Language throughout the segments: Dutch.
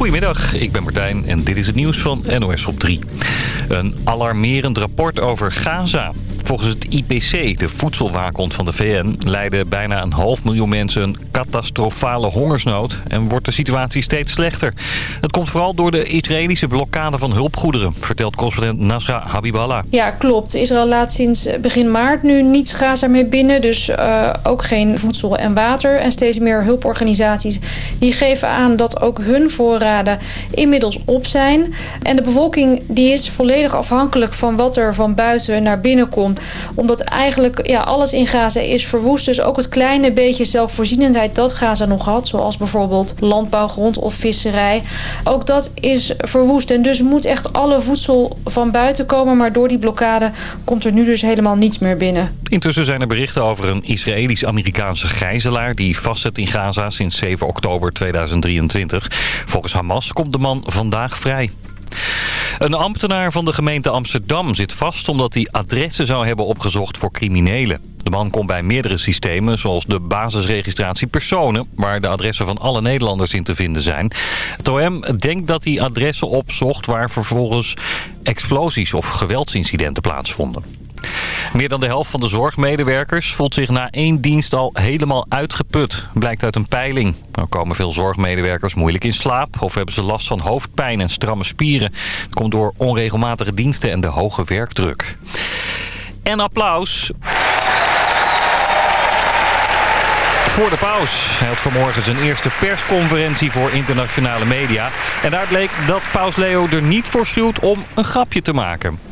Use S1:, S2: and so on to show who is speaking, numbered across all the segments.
S1: Goedemiddag, ik ben Martijn en dit is het nieuws van NOS op 3. Een alarmerend rapport over Gaza. Volgens het IPC, de voedselwaakhond van de VN, leiden bijna een half miljoen mensen een catastrofale hongersnood en wordt de situatie steeds slechter. Het komt vooral door de Israëlische blokkade van hulpgoederen, vertelt correspondent Nasra Habiballah.
S2: Ja, klopt. Israël laat sinds begin maart nu niets Gaza meer binnen, dus uh, ook geen voedsel en water. En steeds meer hulporganisaties die geven aan dat ook hun voorraden inmiddels op zijn. En de bevolking die is volledig afhankelijk van wat er van buiten naar binnen komt omdat eigenlijk ja, alles in Gaza is verwoest. Dus ook het kleine beetje zelfvoorzienendheid dat Gaza nog had. Zoals bijvoorbeeld landbouwgrond of visserij. Ook dat is verwoest. En dus moet echt alle voedsel van buiten komen. Maar door die blokkade komt er nu dus helemaal niets meer binnen.
S1: Intussen zijn er berichten over een Israëlisch-Amerikaanse gijzelaar... die vastzit in Gaza sinds 7 oktober 2023. Volgens Hamas komt de man vandaag vrij. Een ambtenaar van de gemeente Amsterdam zit vast omdat hij adressen zou hebben opgezocht voor criminelen. De man komt bij meerdere systemen, zoals de basisregistratie personen... waar de adressen van alle Nederlanders in te vinden zijn. Het OM denkt dat hij adressen opzocht waar vervolgens explosies of geweldsincidenten plaatsvonden. Meer dan de helft van de zorgmedewerkers voelt zich na één dienst al helemaal uitgeput, blijkt uit een peiling. Er komen veel zorgmedewerkers moeilijk in slaap of hebben ze last van hoofdpijn en stramme spieren. Het komt door onregelmatige diensten en de hoge werkdruk. En applaus voor de paus. Hij had vanmorgen zijn eerste persconferentie voor internationale media. En daar bleek dat paus Leo er niet voor schuwt om een grapje te maken.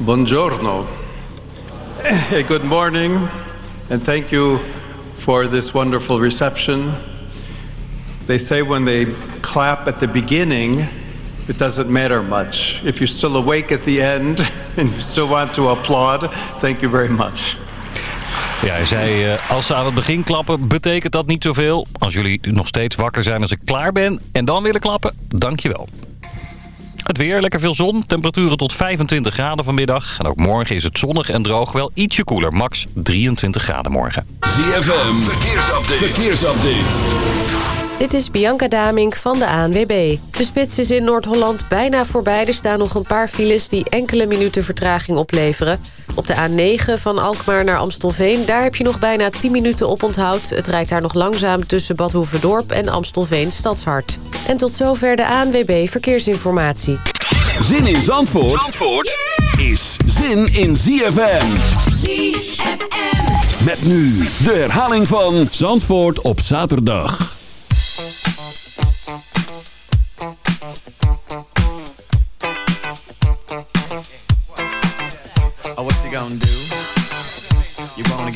S3: Buongiorno. Good morning, and thank you for this wonderful reception. They say when they clap at the beginning, it doesn't matter much. If you're still awake at the end and you still want to applaud, thank you very much.
S1: Ja, hij zei, uh, als ze aan het begin klappen, betekent dat niet zoveel. Als jullie nog steeds wakker zijn als ik klaar ben en dan willen klappen, dankjewel. Het weer, lekker veel zon. Temperaturen tot 25 graden vanmiddag. En ook morgen is het zonnig en droog. Wel ietsje koeler. Max 23 graden morgen.
S4: ZFM, verkeersupdate. verkeersupdate.
S5: Dit is Bianca Damink van de ANWB. De spits is in Noord-Holland bijna voorbij. Er staan nog een paar files die enkele minuten vertraging opleveren. Op de A9 van Alkmaar naar Amstelveen... daar heb je nog bijna 10 minuten op onthoud. Het rijdt daar nog langzaam tussen Bad Hoeverdorp en Amstelveen Stadshart. En tot zover de ANWB Verkeersinformatie.
S4: Zin in Zandvoort, Zandvoort is zin in ZFM. ZFM. Met nu de herhaling van Zandvoort op zaterdag.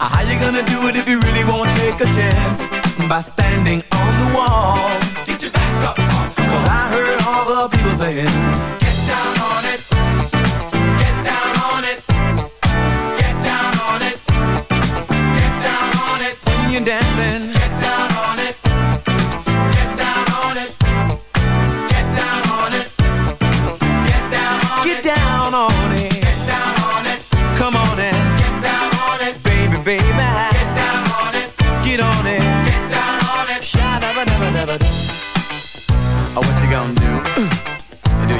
S6: Uh, how you gonna do it if you really won't take a chance? By standing on the wall. Get your back up off. Cause I heard all the people saying, Get down on it. Get down on it. Get down on it. Get down on it. When you're dancing.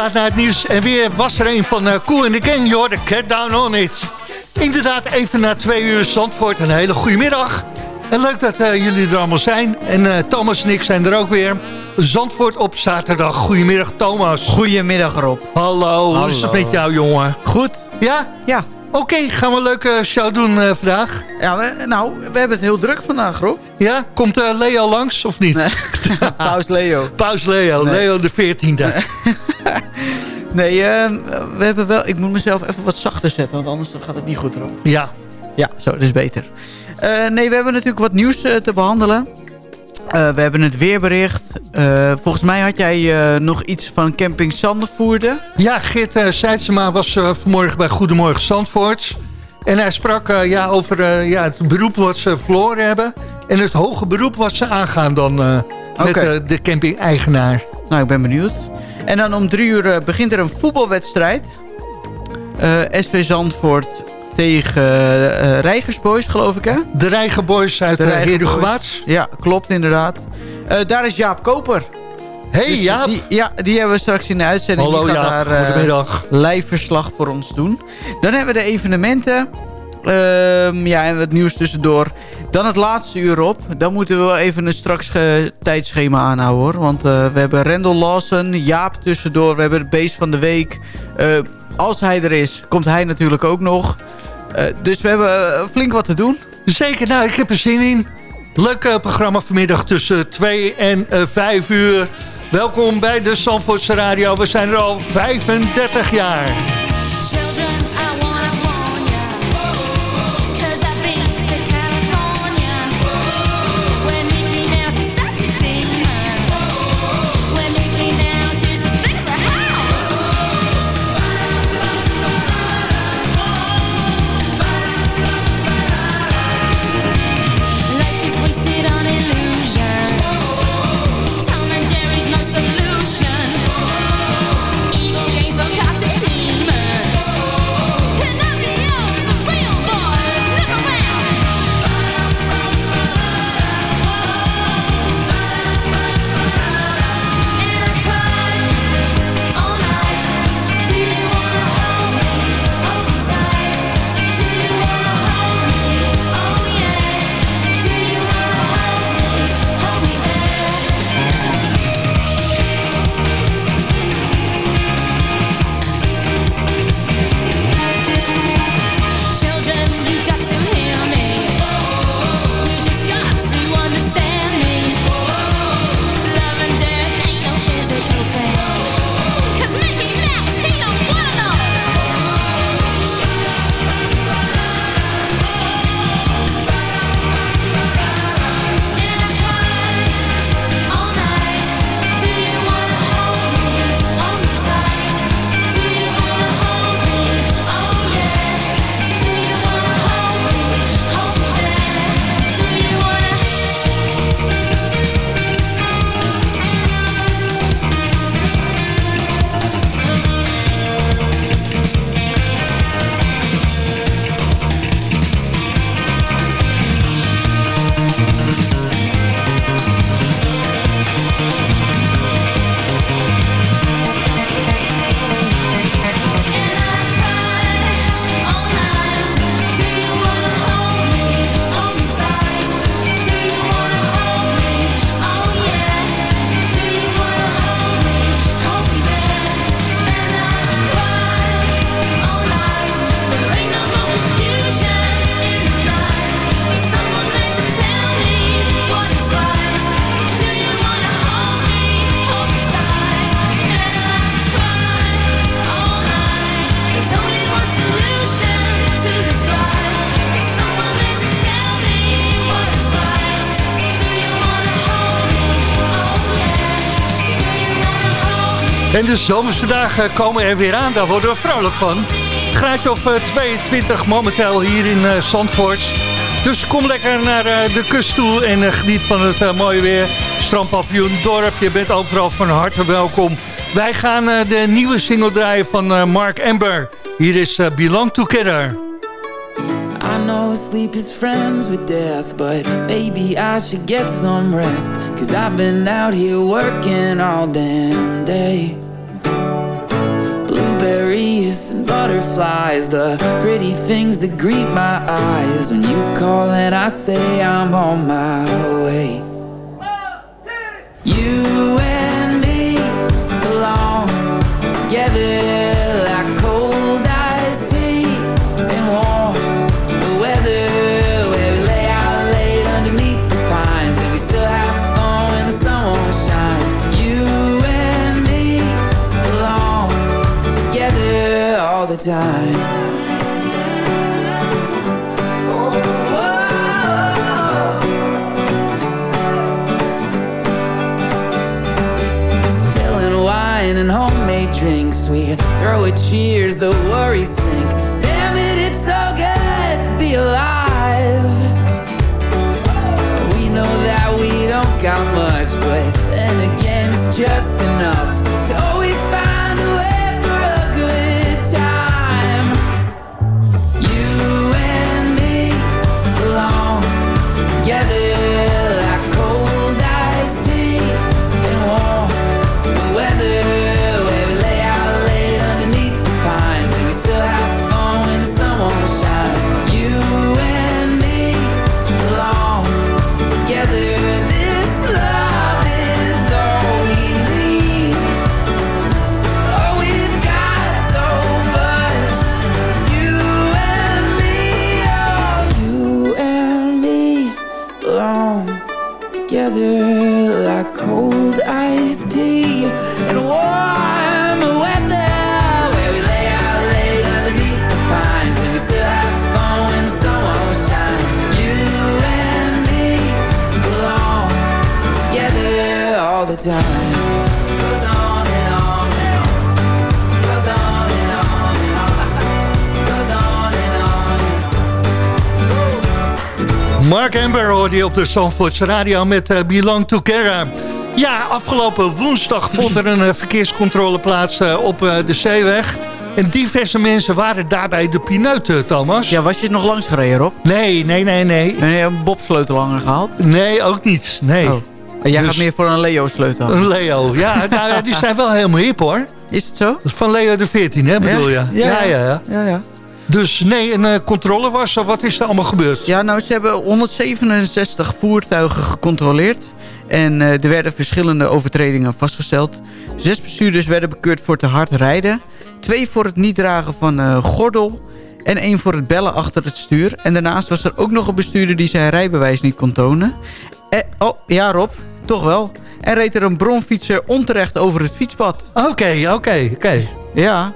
S7: plaat naar het nieuws. En weer was er een van uh, Cool in the Gang, joh. De Get Down On It. Inderdaad, even na twee uur Zandvoort. Een hele goede middag. En leuk dat uh, jullie er allemaal zijn. En uh, Thomas en ik zijn er ook weer. Zandvoort op zaterdag. Goedemiddag, Thomas.
S8: Goedemiddag, Rob.
S7: Hallo, Hallo. hoe is het met jou, jongen?
S8: Goed.
S7: Ja?
S8: Ja.
S7: Oké, okay, gaan we een leuke show doen uh, vandaag?
S8: Ja, we, nou, we hebben het heel druk vandaag, Rob.
S7: Ja? Komt uh, Leo langs of niet?
S8: Nee. Paus Leo.
S7: Paus Leo, nee. Leo de 14e.
S8: nee, uh, we hebben wel... Ik moet mezelf even wat zachter zetten, want anders gaat het niet goed, Rob.
S7: Ja.
S8: Ja, zo, dat is beter. Uh, nee, we hebben natuurlijk wat nieuws uh, te behandelen. Uh, we hebben het weerbericht. Uh, volgens mij had jij uh, nog iets van camping Zandvoorde.
S7: Ja, Geert uh, Seidsema was vanmorgen bij Goedemorgen Zandvoort. En hij sprak ja, over ja, het beroep wat ze verloren hebben. En het hoge beroep wat ze aangaan dan okay. met de camping-eigenaar.
S8: Nou, ik ben benieuwd. En dan om drie uur begint er een voetbalwedstrijd. SV Zandvoort tegen uh, Rijgersboys, geloof ik, hè?
S7: De Rijgerboys uit de.
S8: Ja, klopt inderdaad. Uh, daar is Jaap Koper.
S7: Hey dus Jaap.
S8: Die, ja, die hebben we straks in de uitzending.
S7: Hallo
S8: die gaat
S7: Jaap,
S8: daar,
S7: goedemiddag.
S8: live verslag voor ons doen. Dan hebben we de evenementen. Uh, ja, en het nieuws tussendoor. Dan het laatste uur op. Dan moeten we wel even een straks tijdschema aanhouden hoor. Want uh, we hebben Rendel Lawson, Jaap tussendoor. We hebben het beest van de week. Uh, als hij er is, komt hij natuurlijk ook nog. Dus we hebben flink wat te doen.
S7: Zeker, nou, ik heb er zin in. Leuk programma vanmiddag tussen 2 en 5 uur. Welkom bij de Zandvoortse Radio. We zijn er al 35 jaar. En de zomerse dagen komen er weer aan, daar worden we vrolijk van. Graadje of 22 momenteel hier in uh, Zandvoort. Dus kom lekker naar uh, de kust toe en geniet van het mooie weer. Strandpavioen, dorp, je bent overal van harte welkom. Wij gaan de nieuwe single draaien van Mark Amber. Hier is Belong Together.
S9: I know sleep is friends with death But maybe I should get some rest Cause I've been out here working all damn day butterflies The pretty things that greet my eyes. When you call and I say I'm on my way. You and me belong together time and homemade drinks We throw a cheers, the worries sink. Damn it, it's so good to be alive. We know that we don't got much But then again, it's just
S7: Mark Amber hoorde je op de Zandvoortse radio met uh, Belong Together. Ja, afgelopen woensdag vond er een uh, verkeerscontrole plaats uh, op de zeeweg. En diverse mensen waren daarbij de pineut, Thomas.
S8: Ja, was je nog langs gereden, Rob?
S7: Nee, nee, nee, nee.
S8: En je een bobsleutel gehaald?
S7: Nee, ook niet. Nee. Oh.
S8: En jij dus... gaat meer voor een Leo-sleutel?
S7: Een Leo, ja. nou, die zijn wel helemaal hip, hoor.
S8: Is het zo?
S7: Van Leo de 14, hè, bedoel
S8: je? Ja, ja, ja. ja, ja.
S7: Dus nee, een uh, controle was Wat is er allemaal gebeurd?
S8: Ja, nou, ze hebben 167 voertuigen gecontroleerd. En uh, er werden verschillende overtredingen vastgesteld. Zes bestuurders werden bekeurd voor te hard rijden. Twee voor het niet dragen van uh, gordel. En één voor het bellen achter het stuur. En daarnaast was er ook nog een bestuurder die zijn rijbewijs niet kon tonen. oh, ja Rob, toch wel. En reed er een bronfietser onterecht over het fietspad.
S7: Oké, oké, oké.
S8: Ja,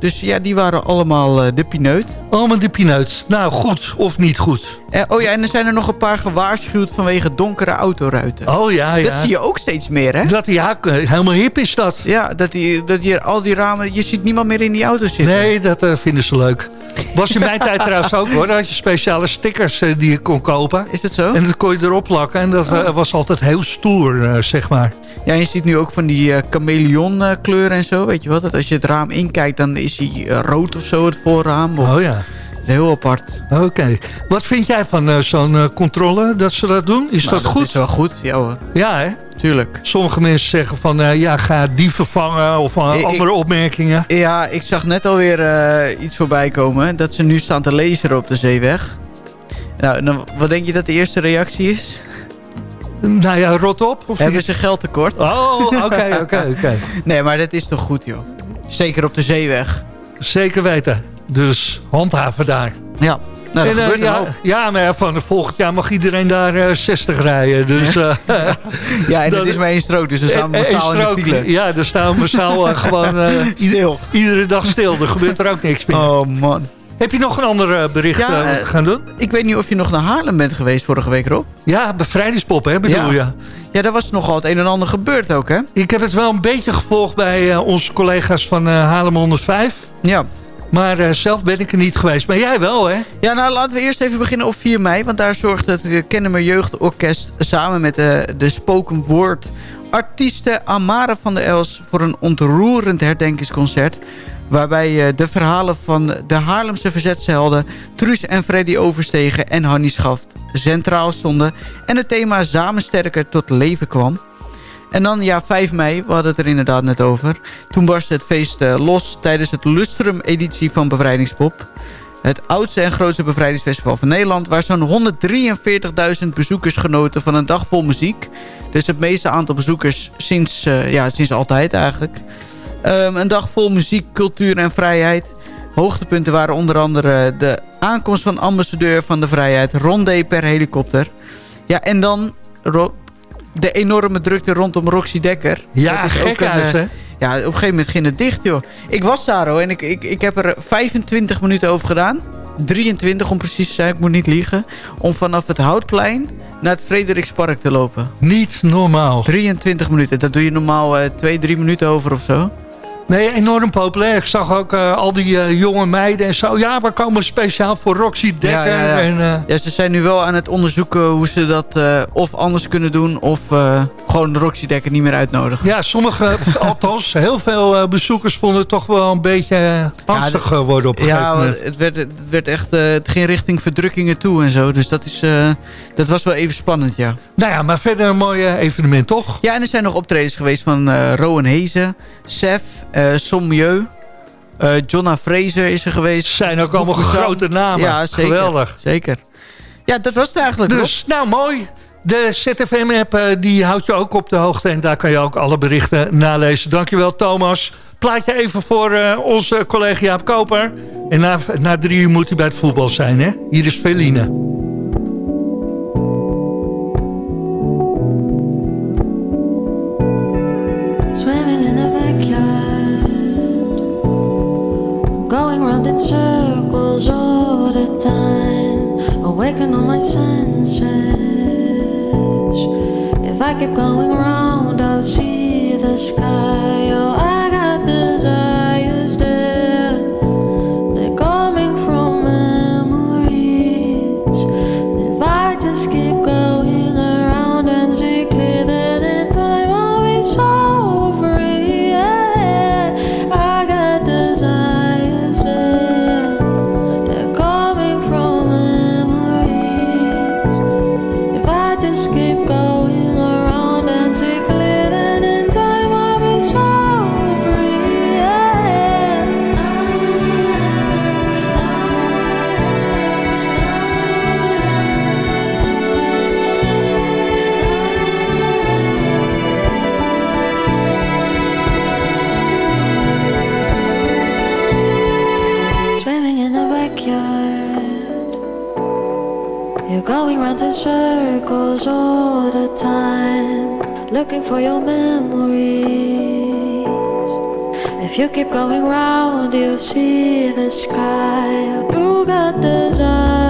S8: dus ja, die waren allemaal uh, de pineut.
S7: Allemaal de pineut. Nou, goed of niet goed.
S8: Eh, oh ja, en er zijn er nog een paar gewaarschuwd vanwege donkere autoruiten.
S7: Oh ja, ja.
S8: Dat zie je ook steeds meer, hè?
S7: Dat, ja, helemaal hip is dat.
S8: Ja, dat, die, dat hier al die ramen... Je ziet niemand meer in die auto zitten.
S7: Nee, dat uh, vinden ze leuk. Was in mijn tijd trouwens ook hoor. Dan had je speciale stickers uh, die je kon kopen.
S8: Is dat zo?
S7: En dat kon je erop plakken. En dat uh, was altijd heel stoer, uh, zeg maar.
S8: Ja, je ziet nu ook van die chameleon kleuren en zo. Weet je wat? Dat als je het raam inkijkt, dan is hij rood of zo, het voorraam. Of...
S7: Oh ja.
S8: Heel apart.
S7: Oké. Wat vind jij van zo'n controle, dat ze dat doen? Is
S8: nou,
S7: dat, goed?
S8: Dat is wel goed, ja hoor.
S7: Ja, hè?
S8: Tuurlijk.
S7: Sommige mensen zeggen van, ja, ga die vervangen of andere opmerkingen.
S8: Ja, ik zag net alweer iets voorbij komen. Dat ze nu staan te lezen op de zeeweg. Nou, wat denk je dat de eerste reactie is?
S7: Nou ja, rot op.
S8: Of Hebben ze geld tekort?
S7: Oh, oké, oké, oké.
S8: Nee, maar dat is toch goed, joh. Zeker op de zeeweg.
S7: Zeker weten. Dus handhaven daar.
S8: Ja. Nou, en, uh,
S7: ja, ja, maar van volgend jaar mag iedereen daar uh, 60 rijden. Dus,
S8: ja, uh, ja en dat, is maar één strook, dus dan staan we massaal in de file.
S7: Ja, dan staan we massaal gewoon
S8: stil.
S7: iedere dag stil. Er gebeurt er ook niks meer.
S8: Oh man.
S7: Heb je nog een ander bericht ja, gaan doen?
S8: Ik weet niet of je nog naar Haarlem bent geweest vorige week, Rob.
S7: Ja, bevrijdingspop, hè, bedoel
S8: ja.
S7: je?
S8: Ja, daar was nogal het een en ander gebeurd ook, hè?
S7: Ik heb het wel een beetje gevolgd bij onze collega's van Haarlem 105.
S8: Ja.
S7: Maar uh, zelf ben ik er niet geweest. Maar jij wel, hè?
S8: Ja, nou laten we eerst even beginnen op 4 mei. Want daar zorgt het Kennemer Jeugdorkest samen met de, de spoken word artiesten Amara van der Els... voor een ontroerend herdenkingsconcert waarbij uh, de verhalen van de Haarlemse verzetshelden... Truus en Freddy Overstegen en Hannie Schaft centraal stonden... en het thema Samen sterker tot leven kwam. En dan, ja, 5 mei, we hadden het er inderdaad net over. Toen barstte het feest uh, los tijdens het Lustrum-editie van Bevrijdingspop. Het oudste en grootste bevrijdingsfestival van Nederland... waar zo'n 143.000 bezoekers genoten van een dag vol muziek. Dus het meeste aantal bezoekers sinds, uh, ja, sinds altijd eigenlijk. Um, een dag vol muziek, cultuur en vrijheid. Hoogtepunten waren onder andere de aankomst van ambassadeur van de vrijheid... Rondé per helikopter. Ja, en dan de enorme drukte rondom Roxy Dekker.
S7: Ja, dat is gek ook een, uit, hè?
S8: Ja, op een gegeven moment ging het dicht, joh. Ik was daar, hoor, en ik, ik, ik heb er 25 minuten over gedaan. 23 om precies te zijn, ik moet niet liegen. Om vanaf het Houtplein naar het Frederikspark te lopen.
S7: Niet normaal.
S8: 23 minuten, dat doe je normaal uh, 2, 3 minuten over of zo.
S7: Nee, enorm populair. Ik zag ook uh, al die uh, jonge meiden en zo. Ja, we komen speciaal voor Roxy Dekker. Ja, ja, ja. En, uh...
S8: ja, ze zijn nu wel aan het onderzoeken hoe ze dat of anders kunnen doen... of gewoon Roxy Dekker niet meer uitnodigen.
S7: Ja, sommige, althans heel veel bezoekers vonden het toch wel een beetje angstig worden op een
S8: ja,
S7: gegeven moment.
S8: Het werd, het werd echt, het ging richting verdrukkingen toe en zo. Dus dat, is, dat was wel even spannend, ja.
S7: Nou ja, maar verder een mooi evenement, toch?
S8: Ja, en er zijn nog optredens geweest van Rowan Hezen, Sef... Uh, Sommieu. Uh, Jonna Fraser is er geweest.
S7: Zijn ook allemaal grote namen.
S8: Ja, zeker.
S7: Geweldig.
S8: Zeker. Ja, dat was het eigenlijk.
S7: Dus, nou mooi. De ZFM-app uh, die houdt je ook op de hoogte. En daar kan je ook alle berichten nalezen. Dankjewel Thomas. Plaatje even voor uh, onze collega Jaap Koper. En na, na drie uur moet hij bij het voetbal zijn. Hè? Hier is Feline.
S10: In circles all the time, awaken all my senses. If I keep going round, I'll see the sky. Oh, I looking for your memories. If you keep going round, you'll see the sky. You got desires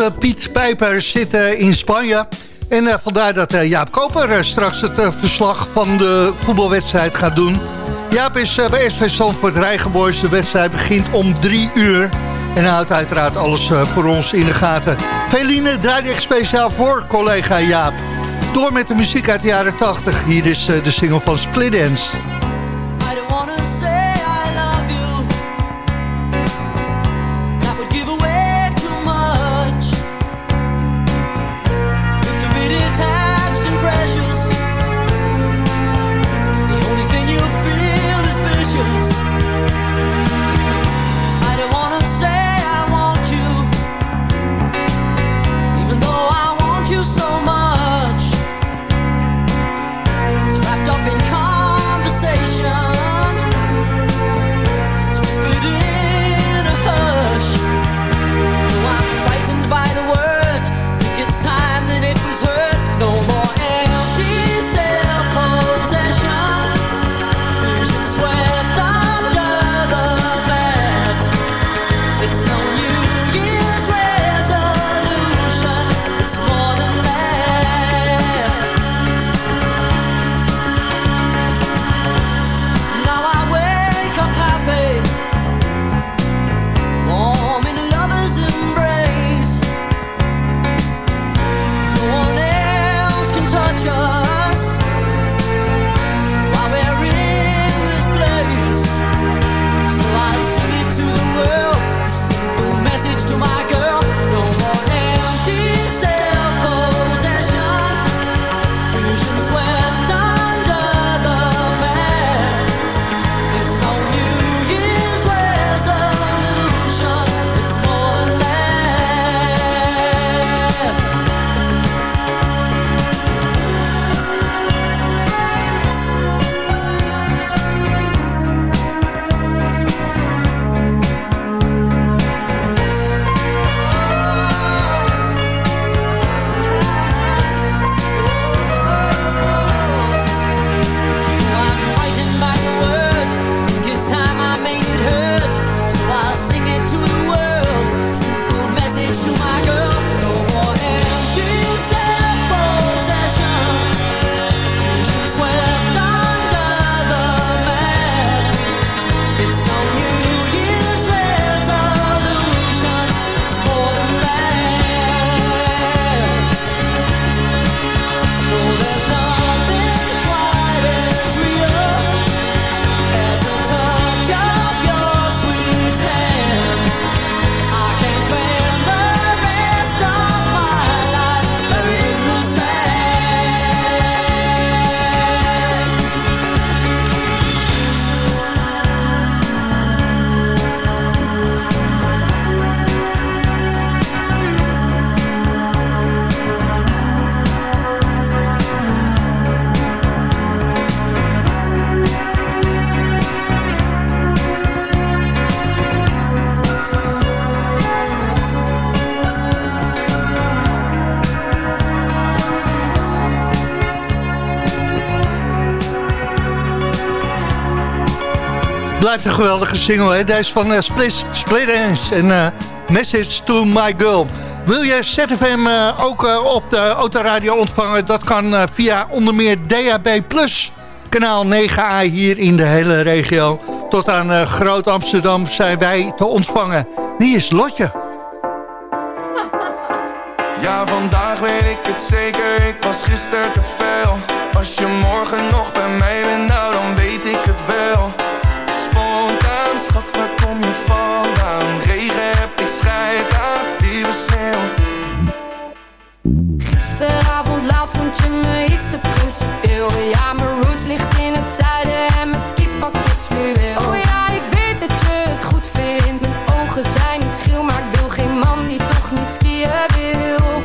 S7: Eh, Piet Pijper zit eh, in Spanje. En eh, vandaar dat Jaap Koper straks het verslag van de voetbalwedstrijd gaat doen. Jaap is bij SV Zandvoort Rijgenboys. De wedstrijd begint om drie uur. En houdt uiteraard alles voor ons in de gaten. Feline draait echt speciaal voor collega Jaap.
S11: Door met de muziek uit de jaren 80. Hier is de single van Split Dance. blijft een geweldige single. Hè? Deze van uh, Split, Split Ends en eh, Message to My Girl. Wil je ZFM uh, eh, ook op de autoradio ontvangen? Dat kan via onder meer DAB+. Kanaal 9A hier in de hele regio. Tot aan Groot Amsterdam zijn wij te ontvangen. Wie is Lotje.
S12: Ja, vandaag weet ik het zeker. Ik was gisteren te veel. Als je morgen nog bij mij bent, nou dan weet ik het wel.
S13: Gisteravond laat vond je me iets te principeel Ja, mijn roots ligt in het zuiden en mijn skipak is fluweel. Oh ja, ik weet dat je het goed vindt. Mijn ogen zijn niet schil, maar ik wil geen man die toch niet skiën wil.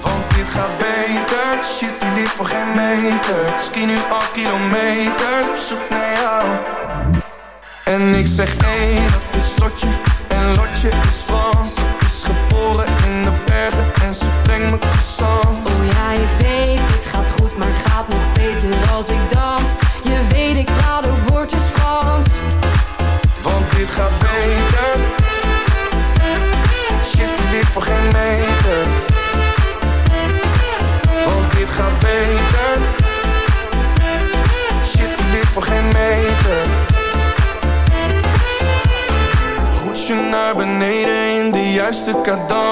S12: Want dit gaat beter, shit die ligt voor geen meter. Ski nu al
S14: kilometer.
S15: Cada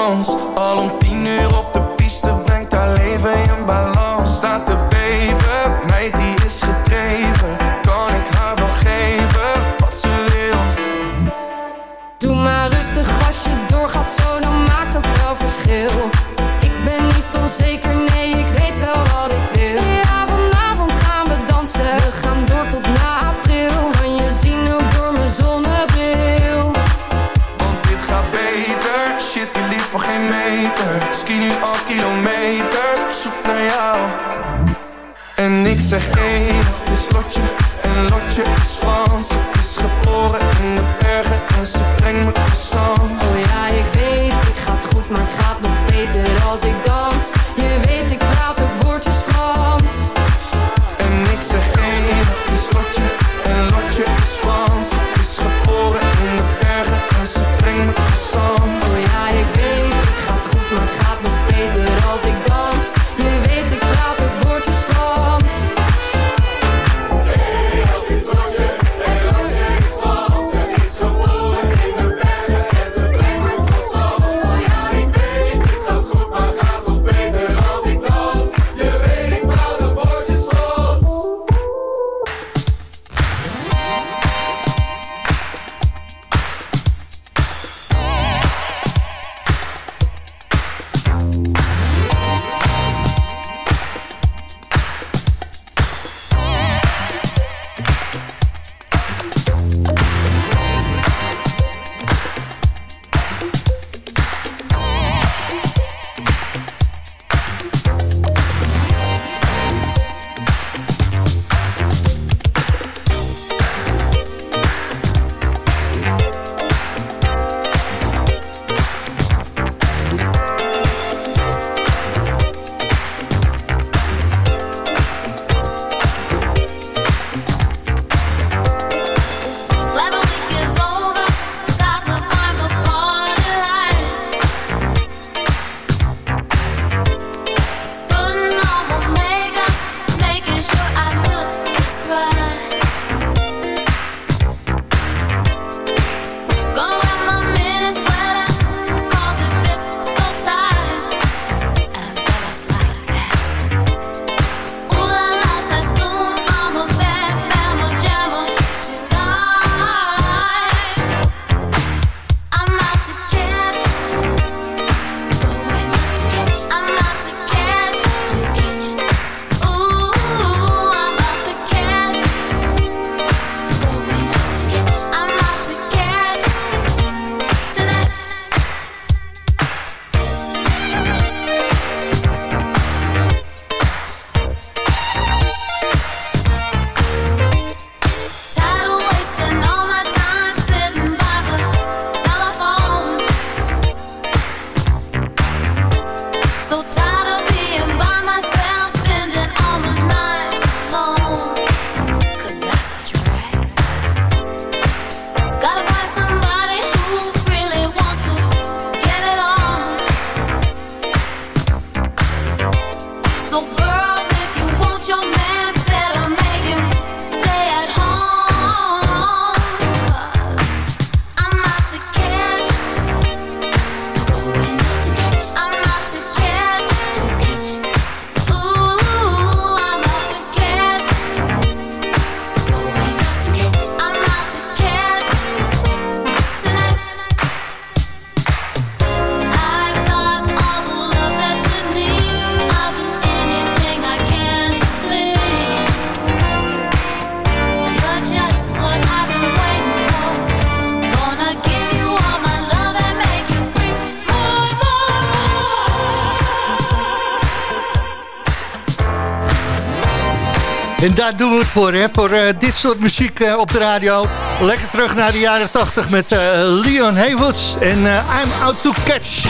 S15: daar doen we het voor, hè? Voor eh, dit soort muziek eh, op de radio. Lekker terug naar de jaren 80 met eh, Leon Haywoods en I'm Out to Catch.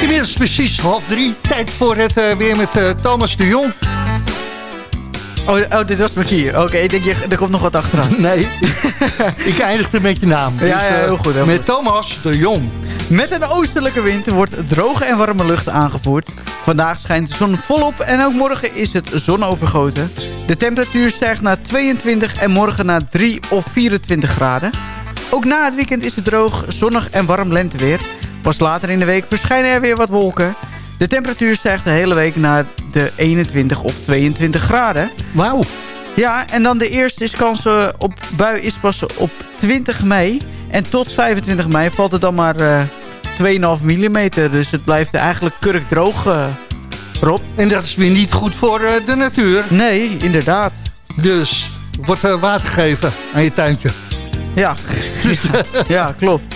S15: Inmiddels precies half drie. Tijd voor het weer met Thomas de Jong.
S8: Oh, oh dit was Marquier. Oké, ik denk, je, er komt nog wat achteraan.
S15: Nee, ik eindigde met je naam.
S8: Ja, ja,
S15: eh,
S8: heel goed, heel
S15: met
S8: goed.
S15: Thomas de Jong.
S8: Met een oostelijke wind wordt droge en warme lucht aangevoerd. Vandaag schijnt de zon volop en ook morgen is het zonovergoten. De temperatuur stijgt naar 22 en morgen naar 3 of 24 graden. Ook na het weekend is het droog, zonnig en warm lenteweer. Pas later in de week verschijnen er weer wat wolken. De temperatuur stijgt de hele week naar de 21 of 22 graden.
S7: Wauw.
S8: Ja, en dan de eerste is kans eh, op bui is pas op 20 mei. En tot 25 mei valt het dan maar eh 2,5 mm. Dus het blijft eigenlijk kurkdroog, eh Rob.
S7: En dat is weer niet goed voor eh, de natuur.
S8: Nee, inderdaad.
S7: Dus wordt eh, water gegeven aan je tuintje.
S8: Ja, ja, ja, klopt.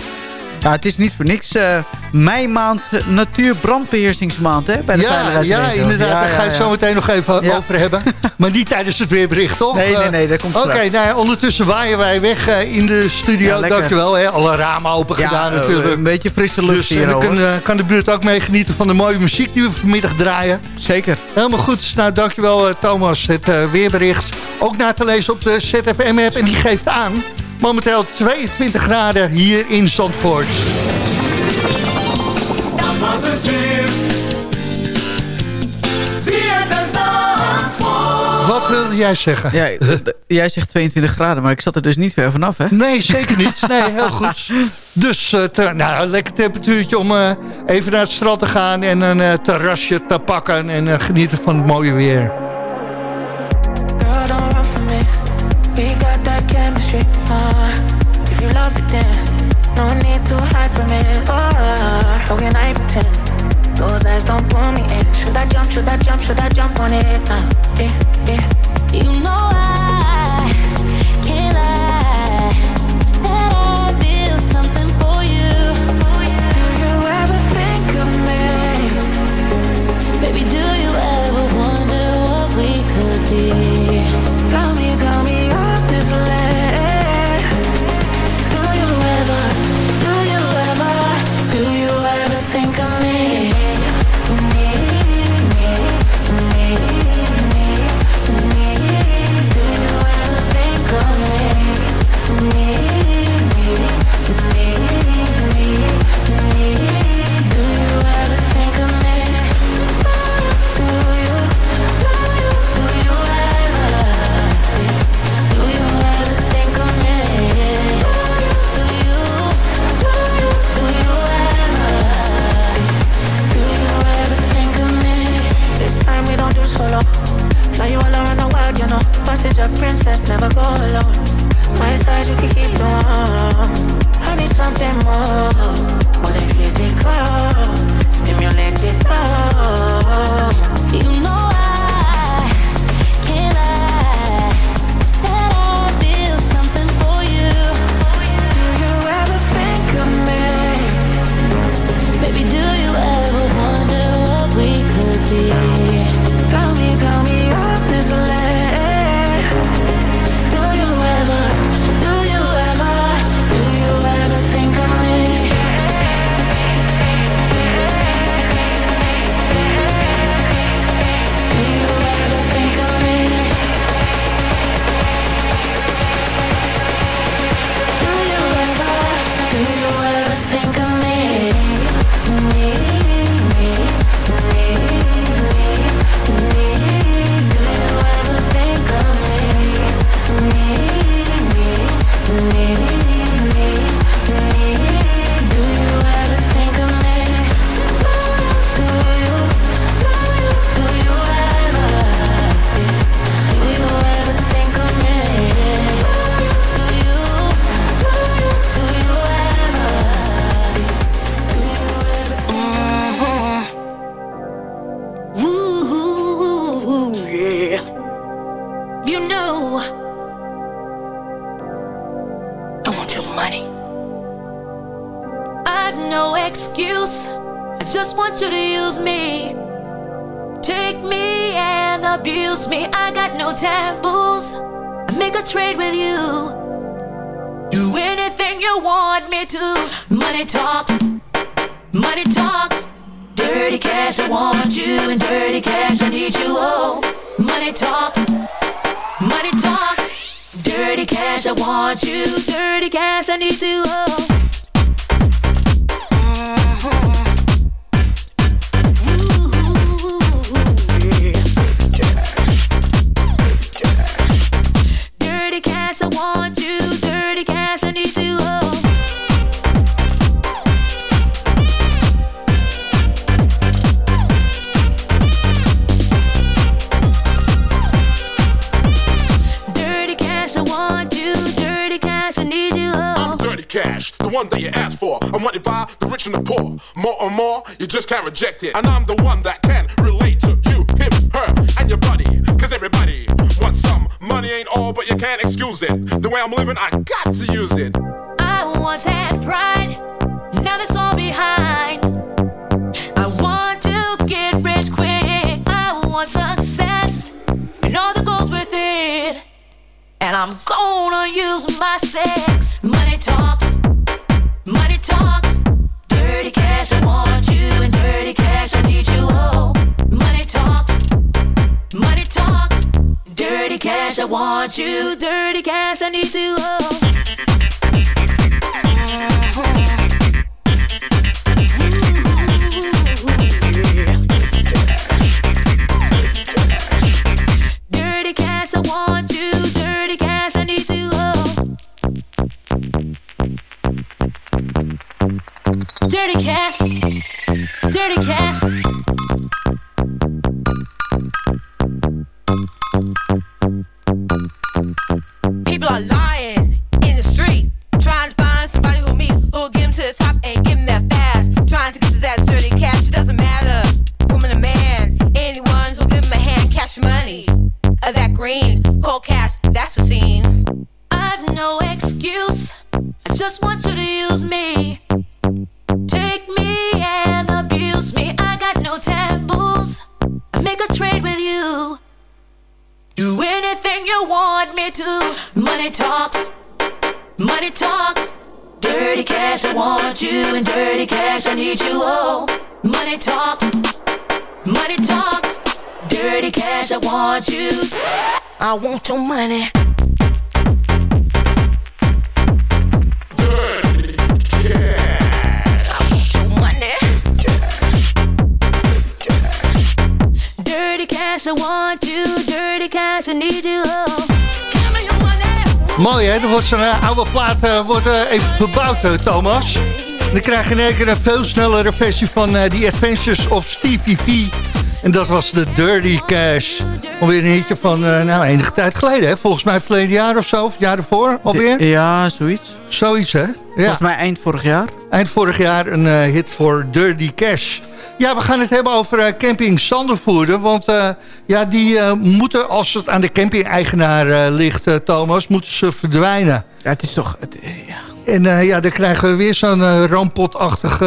S8: Ja, het is niet voor niks. eh mei maand, eh, natuurbrandbeheersingsmaand hè, bij de
S7: Ja,
S8: Veiligheidsregio.
S7: ja, inderdaad.
S8: Ja,
S7: daar ga je het
S8: ja.
S7: zo meteen nog even
S8: Ja.
S7: over hebben. Maar niet tijdens het weerbericht, toch?
S8: Nee, nee,
S7: Eh,
S8: nee, dat komt
S7: Oké, nou ja, ondertussen waaien wij weg in de studio. Dankjewel, hè. alle ramen open gedaan natuurlijk.
S8: een beetje frisse lucht
S7: Dus
S8: hier,
S7: dan kan, kan de buurt ook mee genieten van de mooie muziek die we vanmiddag draaien.
S8: Zeker.
S7: Helemaal goed. Nou, dankjewel Thomas. Het weerbericht ook na te lezen op de ZFM-app. En die geeft aan, momenteel 22 graden hier in Zandvoort.
S11: Dat was het weer.
S7: Wat wilde jij zeggen?
S8: Ja, jij zegt 22 graden, maar ik zat er dus niet ver vanaf, hè?
S7: Nee, zeker niet. Nee, heel goed. Dus eh, nou, een lekker temperatuurtje om eh, even naar het strand te gaan... en een eh, terrasje te pakken en eh, genieten van het mooie weer.
S16: Chemistry. Uh, if you love it, then no need to hide from it. Uh, how can I pretend? Those eyes don't pull me in. Should I jump? Should I jump? Should I jump on it? Uh, yeah, yeah.
S15: You know I can't lie that I feel something for you.
S16: Do you ever think of me?
S15: Baby, do you ever wonder what we could be?
S16: Passenger princess, never go alone. My side you can keep on. I need something more, more than physical. Stimulate it all.
S15: You know I
S17: one that you asked for. I'm wanted by the rich and the poor. More and more, you just can't reject it. And I'm the one that can relate to you, him, her, and your buddy. Cause everybody wants some. Money ain't all, but you can't excuse it. The way I'm living, I got to use it.
S15: I once had pride, now that's all behind. I want to get rich quick. I want success and all that goes with it. And I'm gonna use my sex. Money talks, want you. Dirty cash, I need you. Oh. Dirty cash. Dirty cash,
S18: Money
S15: talks. Dirty cash, I want you. And dirty cash, I need you. Oh, money talks. Money talks. Dirty cash, I want you. I want your money. Dirty cash, I want you. Dirty cash, I need you. Oh.
S7: Mooi hè, er wordt zo'n eh, oude plaat eh, wordt, eh, even verbouwd, Thomas. Dan krijg je in één keer een veel snellere versie van The Adventures of Stevie V. En dat was de Dirty Cash. Alweer een hitje van nou, enige tijd geleden, hè? Volgens mij verleden jaar of zo, of het jaar ervoor alweer.
S8: De- ja, zoiets.
S7: Zoiets, hè? Ja.
S8: Volgens mij eind vorig jaar.
S7: Eind vorig jaar een hit voor Dirty Cash. Ja, we gaan het hebben over eh, camping Sandervoerder. Want eh, ja, die eh, moeten, als het aan de camping-eigenaar ligt, Thomas, moeten ze verdwijnen.
S8: Ja, het is toch... Het,
S7: En eh, ja, dan krijgen we weer zo'n rampotachtig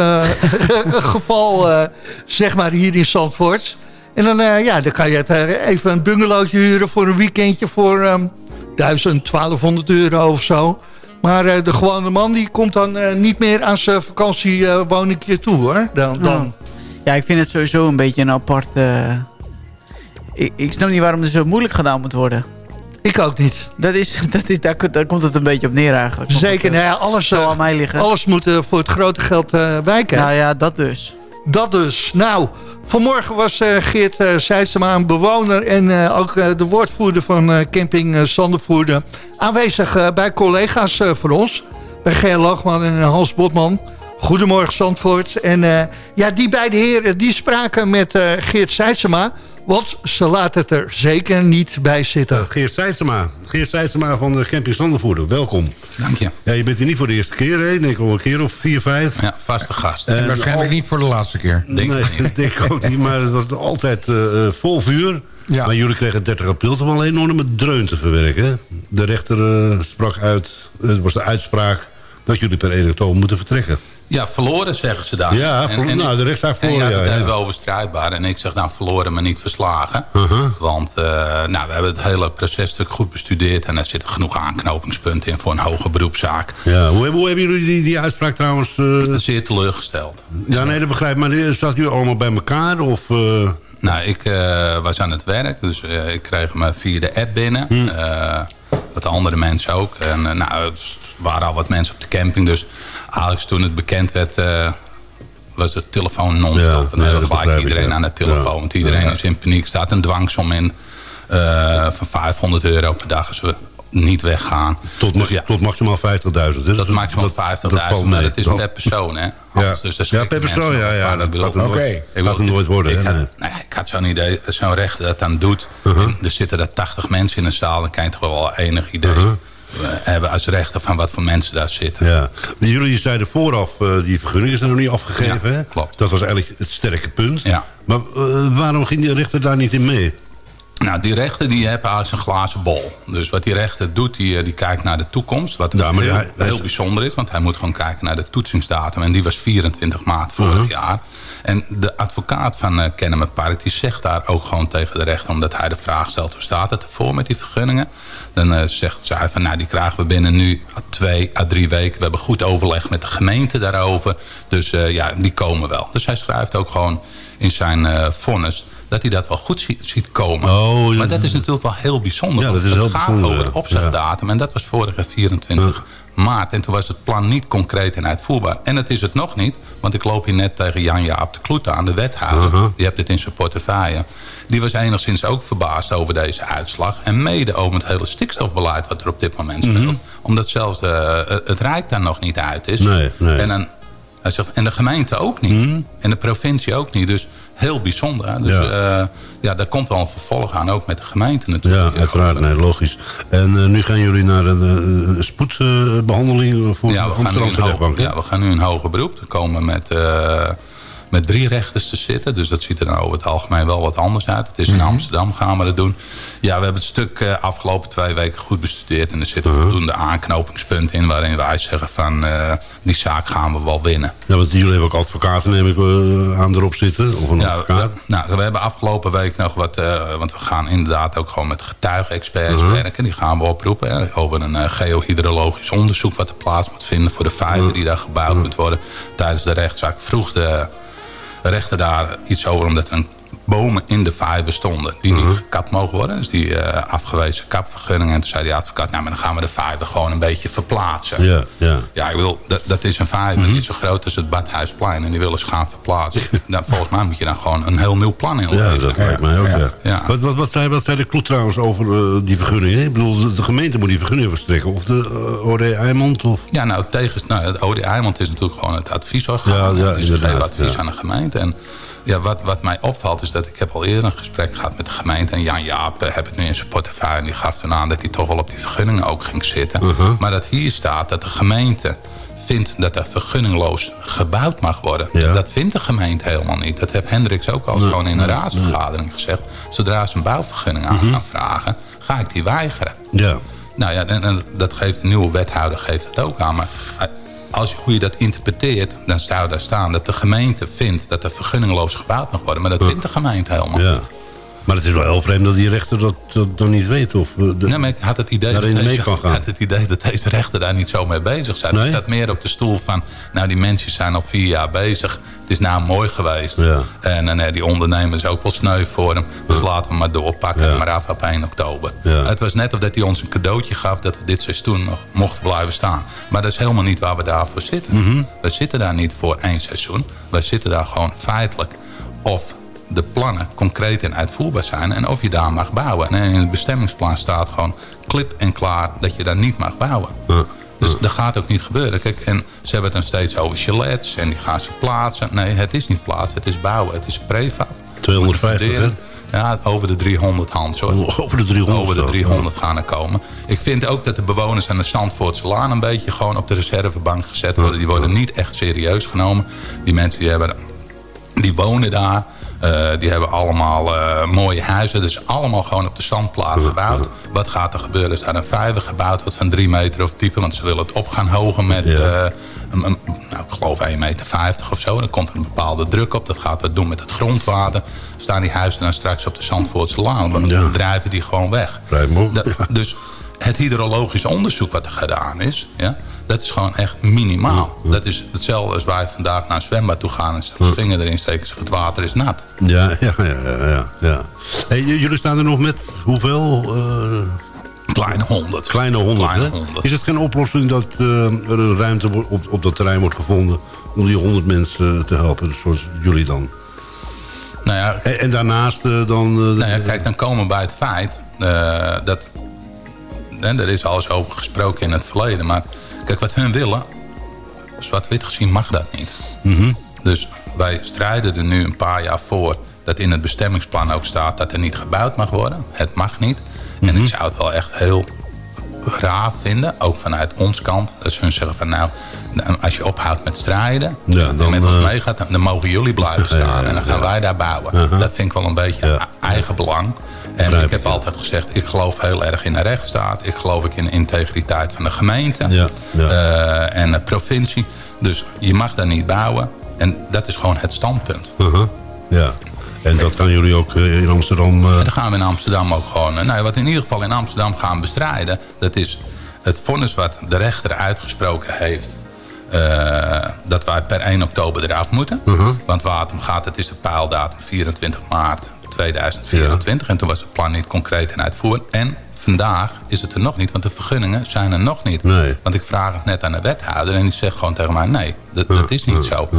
S7: geval, zeg maar, hier in Zandvoort. En dan, ja, dan kan je het, even een bungalowtje huren voor een weekendje voor ehm 1000, 1200 euro of zo. Maar de gewone man die komt dan niet meer aan zijn vakantiewoningje toe, hoor. Dan, dan.
S8: Ja, ik vind het sowieso een beetje een apart... eh, ik, ik snap niet waarom het zo moeilijk gedaan moet worden.
S7: Ik ook niet.
S8: Dat is, dat is, daar, daar komt het een beetje op neer eigenlijk.
S7: Zeker, nou ja, alles,
S8: Zal
S7: eh,
S8: aan mij liggen.
S7: alles moet eh, voor het grote geld eh, wijken.
S8: Nou ja, dat dus.
S7: Dat dus. Nou, vanmorgen was eh, Geert uh, Seidsema een bewoner... en eh, ook eh, de woordvoerder van eh, camping uh, Zandervoerder... aanwezig eh, bij collega's eh, van ons. Bij Ger Lachman en eh, Hans Botman. Goedemorgen Zandvoort. En eh, ja, die beide heren die spraken met eh, Geert Seidsema... want ze laten het er zeker niet bij zitten.
S19: Geert Seidsema. Geert Seidsema van de camping Zandervoerder. Welkom.
S20: Dank je.
S19: Ja, je bent hier niet voor de eerste keer, hè? Ik denk al een keer of vier, vijf.
S20: Ja, vaste gast.
S19: En
S20: En waarschijnlijk
S19: al-
S20: niet voor de laatste keer. Denk
S19: nee, dat denk ik ook niet. Maar het was altijd eh, vol vuur.
S20: Ja.
S19: Maar jullie kregen 30 april toch wel een enorme dreun te verwerken. hè? De rechter eh, sprak uit, het was de uitspraak... dat jullie per 1 oktober moeten vertrekken.
S20: Ja, verloren zeggen ze daar.
S19: Ja, nou, de rechtszaak verloren,
S20: En ja, dat
S19: ja.
S20: we overstrijdbaar. En ik zeg nou verloren, maar niet verslagen.
S19: Uh-huh.
S20: Want eh, nou, we hebben het hele processtuk goed bestudeerd. En er zitten genoeg aanknopingspunten in voor een hoge beroepszaak.
S19: Ja, hoe, hebben, hoe hebben jullie die, die uitspraak trouwens... eh,
S20: Zeer teleurgesteld.
S19: Ja, nee, dat begrijp ik. Maar eh, zaten jullie allemaal bij elkaar? Of, eh,
S20: Nou, ik eh, was aan het werk, dus eh, ik kreeg me via de app binnen.
S19: Hm.
S20: Eh, wat andere mensen ook. En eh, nou, er waren al wat mensen op de camping. Dus eigenlijk toen het bekend werd, eh, was de telefoon non-stop.
S19: Ja,
S20: en dan hebben
S19: dat
S20: gelijk
S19: ik,
S20: iedereen
S19: ja.
S20: aan de telefoon.
S19: Ja.
S20: Want iedereen
S19: Ja.
S20: is in paniek. Er staat een dwangsom in eh, van 500 euro per dag als we niet weggaan.
S19: tot, ma- tot maximaal 50.000. hè?
S20: Dat maximaal 50.000,
S19: valt
S20: maar het is
S19: Dat-
S20: per persoon, hè?
S19: Ja,
S20: dus daar
S19: ja per persoon, ja, ja. Dat
S20: Ik bedoel, wil-
S19: hem nooit worden.
S20: Ik
S19: hè,
S20: had,
S19: nee.
S20: nou ja, ik had zo'n idee, zo'n rechter dat dan doet.
S19: Uh-huh.
S20: Er zitten er 80 mensen in een zaal. Dan kan je toch wel enig idee.
S19: Uh-huh.
S20: Hebben als rechter van wat voor mensen daar zitten.
S19: Ja. Maar Jullie zeiden vooraf, eh, die vergunningen zijn nog niet afgegeven. hè?
S20: klopt.
S19: Dat was eigenlijk het sterke punt.
S20: Ja.
S19: Maar eh, waarom ging die rechter daar niet in mee?
S20: Nou, die rechter die hebben eigenlijk een glazen bol. Dus wat die rechter doet, die, eh, die kijkt naar de toekomst. Wat
S19: Ja,
S20: heel,
S19: hij-
S20: heel
S19: is-
S20: bijzonder is. Want hij moet gewoon kijken naar de toetsingsdatum. En die was 24 maart vorig
S19: Uh-huh.
S20: jaar. En de advocaat van uh, Kennemer Park... die zegt daar ook gewoon tegen de rechter... omdat hij de vraag stelt, hoe staat het ervoor met die vergunningen? Dan eh, zegt zij van, nou, die krijgen we binnen nu twee à drie weken. We hebben goed overleg met de gemeente daarover. Dus eh, ja, die komen wel. Dus hij schrijft ook gewoon in zijn eh vonnis... dat hij dat wel goed ziet, ziet komen.
S19: Oh, ja.
S20: maar dat is natuurlijk wel heel bijzonder.
S19: Ja, dat is
S20: het
S19: heel
S20: gaat
S19: bijzonder,
S20: over de opzegdatum. En dat was vorige 24 maart. En toen was het plan niet concreet en uitvoerbaar. En dat is het nog niet. Want ik loop hier net tegen Jan-Jaap de Kloet aan, de wethouder. Die hebt dit in zijn portefeuille. Die was enigszins ook verbaasd over deze uitslag. En mede over het hele stikstofbeleid wat er op dit moment speelt. Omdat zelfs de, het Rijk daar nog niet uit is.
S19: Mhm. Nee, nee.
S20: En, een, hij zegt, en de gemeente ook niet. En de provincie ook niet. Dus heel bijzonder. Dus
S19: Ja.
S20: ja. ja, daar komt wel een vervolg aan. Ook met de gemeente natuurlijk.
S19: Ja, uiteraard. Nee, logisch. En eh, nu gaan jullie naar een eh, spoedbehandeling voor
S20: Ja,
S19: de
S20: we gaan, nu in ja, we gaan nu in hoger beroep. We komen met, eh, met drie rechters te zitten. Dus dat ziet er dan over het algemeen wel wat anders uit. Het is in Amsterdam gaan we dat doen. Ja, we hebben het stuk eh, afgelopen twee weken goed bestudeerd. En er zitten voldoende aanknopingspunten in... waarin wij zeggen van eh, die zaak gaan we wel winnen.
S19: Ja, want jullie hebben ook advocaten, neem ik eh, aan, erop zitten. Of een
S20: Ja,
S19: advocaat.
S20: we, nou, we hebben afgelopen week nog wat... want we gaan inderdaad ook gewoon met getuigenexperts
S19: Uh-huh.
S20: werken. Die gaan we oproepen hè, over een geohydrologisch onderzoek... wat er plaats moet vinden voor de vijver die daar gebouwd moet worden. Tijdens de rechtszaak vroeg de rechter daar iets over... omdat er een bomen in de vijver stonden die niet gekapt mogen worden. Dus die eh, afgewezen kapvergunning. En toen zei die advocaat, nou, maar dan gaan we de vijver gewoon een beetje verplaatsen.
S19: Ja, ja.
S20: Ja, ik bedoel, dat, dat is een vijver niet zo groot als het Badhuisplein. En die willen ze gaan verplaatsen. nou, volgens mij moet je dan gewoon een heel nieuw plan in
S19: Ja, dat lijkt mij ook, ja.
S20: Ja.
S19: Wat, wat, wat, zei, wat zei de kloet trouwens over eh, die vergunning? hè? Ik bedoel, de, de gemeente moet die vergunning verstrekken. Of de uh, OD Eimond? Of...
S20: Ja, nou, tegen, nou het OD Eimond is natuurlijk gewoon het adviesorgaan.
S19: Ja, ja, inderdaad,
S20: geven advies aan de gemeente. En ja, wat, wat mij opvalt is dat ik heb al eerder een gesprek gehad met de gemeente. En Jan Jaap heb het nu in zijn portefeuille. En die gaf toen aan dat hij toch wel op die vergunningen ook ging zitten.
S19: Uh-huh.
S20: Maar dat hier staat dat de gemeente vindt dat er vergunningloos gebouwd mag worden.
S19: Ja.
S20: Dat vindt de gemeente helemaal niet. Dat heeft Hendricks ook al gewoon in een raadsvergadering gezegd. Zodra ze een bouwvergunning aan gaan vragen, ga ik die weigeren.
S19: Ja.
S20: Nou ja, en, en dat geeft de nieuwe wethouder geeft het ook aan. Maar eh, als je, hoe je dat interpreteert, dan zou daar staan dat de gemeente vindt dat er vergunningloos gebouwd mag worden. Maar dat vindt de gemeente helemaal
S19: ja.
S20: niet.
S19: Maar het is wel heel vreemd dat die rechter dat, dat dan niet weet. Of, eh, de,
S20: Nee, maar ik had het idee, dat
S19: mee
S20: ik had het idee dat deze rechter daar niet zo mee bezig zijn.
S19: Nee?
S20: Ik zat meer op de stoel van, nou die mensen zijn al vier jaar bezig. Het is nou mooi geweest.
S19: Ja.
S20: En, en eh, die ondernemer is ook wel sneu voor hem. Dus laten we maar doorpakken.
S19: Ja.
S20: Maar af op 1 oktober.
S19: Ja.
S20: Het was net of dat hij ons een cadeautje gaf dat we dit seizoen nog mochten blijven staan. Maar dat is helemaal niet waar we daarvoor zitten.
S19: Mhm.
S20: We zitten daar niet voor één seizoen. Wij zitten daar gewoon feitelijk of de plannen concreet en uitvoerbaar zijn... en of je daar mag bouwen. En in het bestemmingsplan staat gewoon klip en klaar dat je daar niet mag bouwen. Dus dat gaat ook niet gebeuren. Kijk, en ze hebben het dan steeds over chalets en die gaan ze plaatsen. Nee, het is niet plaatsen, het is bouwen. Het is prefab.
S19: 250, hè?
S20: Funderen. Ja, over de 300 hand. Hoor.
S19: Over de 300
S20: Over de
S19: zelfs,
S20: 300 gaan er komen. Ik vind ook dat de bewoners aan de Zandvoortse Laan... een beetje gewoon op de reservebank gezet worden. Die worden niet echt serieus genomen. Die mensen die, hebben, die wonen daar. Eh, die hebben allemaal eh, mooie huizen. Dus allemaal gewoon op de zandplaat gebouwd. Wat gaat er gebeuren? Er staat een vijver gebouwd wordt van drie meter of dieper. Want ze willen het op gaan hogen met...
S19: Ja.
S20: eh, een, een- nou, ik geloof 1,50 meter of zo. En dan komt er een bepaalde druk op. Dat gaat wat doen met het grondwater. Staan die huizen dan straks op de Zandvoortse Laan. Dan
S19: Ja.
S20: drijven die gewoon weg. Da-. Dus het hydrologisch onderzoek wat er gedaan is... Ja, dat is gewoon echt minimaal. Dat is hetzelfde als wij vandaag naar een zwembad toe gaan... en zijn vinger erin steken het water is nat.
S19: Ja, ja, ja. ja, ja, ja. Hey, jullie staan er nog met hoeveel? eh,
S20: Kleine honderd.
S19: kleine honderd. Is het geen oplossing dat eh, er een ruimte op, op dat terrein wordt gevonden... om die honderd mensen eh, te helpen, zoals jullie dan?
S20: Nou ja,
S19: En, en daarnaast dan...
S20: Nou ja, kijk, dan komen we bij het feit dat... En er is al eens over gesproken in het verleden. Maar kijk, wat hun willen... Zwart-wit gezien mag dat niet.
S19: Mhm.
S20: Dus wij strijden er nu een paar jaar voor... dat in het bestemmingsplan ook staat dat er niet gebouwd mag worden. Het mag niet. En
S19: Mhm.
S20: ik zou het wel echt heel raar vinden, ook vanuit ons kant. Dat ze hun zeggen van nou, als je ophoudt met strijden...
S19: Ja,
S20: en
S19: dan,
S20: met ons
S19: eh,
S20: meegaat, dan, mogen jullie blijven staan.
S19: Ja, ja,
S20: en dan gaan wij daar bouwen.
S19: Uh-huh.
S20: Dat vind ik wel een beetje eigen belang. En ik heb altijd gezegd, ik geloof heel erg in de rechtsstaat. Ik geloof ik in de integriteit van de gemeente
S19: Ja, ja.
S20: eh, en de provincie. Dus je mag daar niet bouwen. En dat is gewoon het standpunt.
S19: Uh-huh. Ja. En dat gaan jullie ook eh, in Amsterdam... eh,
S20: En dan gaan we in Amsterdam ook gewoon... Nou, wat we in ieder geval in Amsterdam gaan bestrijden... dat is het vonnis wat de rechter uitgesproken heeft... dat wij per 1 oktober eraf moeten. Want waar het om gaat, het is de pijldatum 24 maart 2024. En toen was het plan niet concreet en uitvoerbaar. En vandaag is het er nog niet, want de vergunningen zijn er nog niet.
S19: Nee.
S20: Want ik vraag het net aan de wethouder en die zegt gewoon tegen mij... nee, dat, dat is niet zo.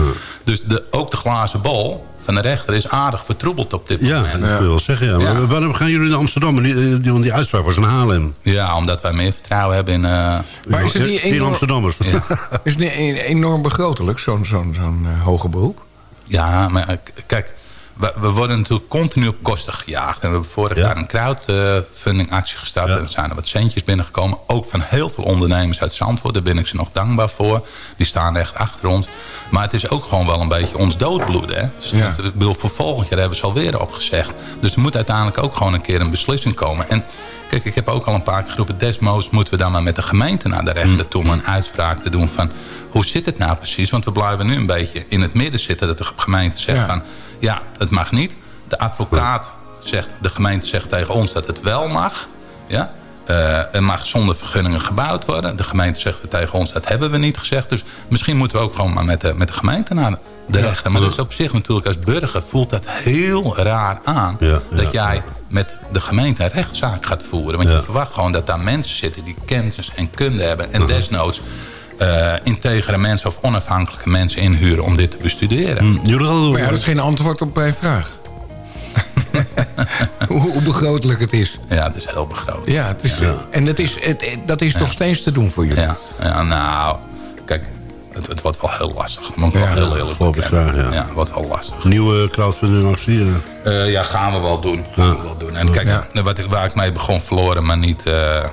S20: Dus de, ook de glazen bol van de rechter is aardig vertroebeld op dit
S19: ja,
S20: moment.
S19: dat wil wel zeggen. Ja. Maar
S20: Ja.
S19: Waarom gaan jullie naar Amsterdam? Die, eh, die, want die uitspraak was in Haarlem.
S20: Ja, omdat wij meer vertrouwen hebben in... eh,
S21: Maar is het niet
S19: In
S21: enorm,
S19: Amsterdammers.
S21: is het niet e- enorm begrotelijk, zo'n zo'n zo'n eh, hoger beroep?
S20: Ja, maar kijk, we, we worden natuurlijk continu op kosten gejaagd. En we hebben vorig jaar een crowdfunding actie gestart. En er zijn er wat centjes binnengekomen. Ook van heel veel ondernemers uit Zandvoort. Daar ben ik ze nog dankbaar voor. Die staan echt achter ons. Maar het is ook gewoon wel een beetje ons doodbloeden. Hè? Dus
S21: Ja.
S20: Ik bedoel, voor volgend jaar hebben ze alweer opgezegd. Dus er moet uiteindelijk ook gewoon een keer een beslissing komen. En kijk, ik heb ook al een paar keer geroepen... desmo's moeten we dan maar met de gemeente naar de rechter toe... om een uitspraak te doen van... hoe zit het nou precies? Want we blijven nu een beetje in het midden zitten... dat de gemeente zegt
S21: Ja.
S20: van... ja, het mag niet. De advocaat zegt... de gemeente zegt tegen ons dat het wel mag. Ja? Eh, er mag zonder vergunningen gebouwd worden. De gemeente zegt tegen ons, dat hebben we niet gezegd. Dus misschien moeten we ook gewoon maar met de, met de gemeente naar de rechter. Maar dat is op zich natuurlijk als burger voelt dat heel raar aan.
S19: Ja,
S20: dat
S19: ja,
S20: jij met de gemeente een rechtszaak gaat voeren. Want je verwacht gewoon dat daar mensen zitten die kennis en kunde hebben. En desnoods eh, integere mensen of onafhankelijke mensen inhuren om dit te bestuderen.
S19: Hm, Jullie hadden
S21: Maar ja, dat is geen antwoord op mijn vraag. hoe, hoe begrotelijk het is.
S20: Ja, het is heel begroot.
S21: Ja, het is, en dat is, het, dat is nog steeds te doen voor jullie.
S20: Ja, ja nou, kijk, het, het wordt wel heel lastig. Moet ik wel
S21: Ja,
S20: heel eerlijk
S19: geloof ik
S20: bekennen.
S19: graag, ja.
S20: ja. het wordt wel lastig.
S19: Nieuwe crowdfunding actie. eh.
S20: Eh, ja, gaan we wel doen. Gaan we wel doen. En kijk,
S21: Ja.
S20: wat ik, waar ik mee begon verloren, maar niet eh,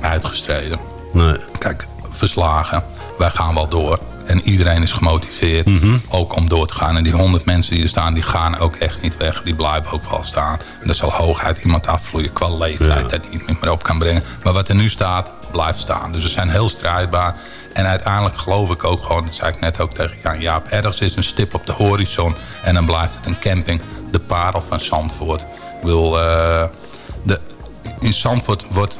S20: uitgestreden.
S19: Nee.
S20: Kijk, verslagen. Wij gaan wel door. En iedereen is gemotiveerd ook om door te gaan. En die honderd mensen die er staan, die gaan ook echt niet weg. Die blijven ook wel staan. En er zal hooguit iemand afvloeien qua leeftijd... dat niet meer op kan brengen. Maar wat er nu staat, blijft staan. Dus we zijn heel strijdbaar. En uiteindelijk geloof ik ook gewoon... dat zei ik net ook tegen Jan Jaap... ergens is een stip op de horizon... en dan blijft het een camping. De parel van Zandvoort. Ik wil... eh, de, in Zandvoort wordt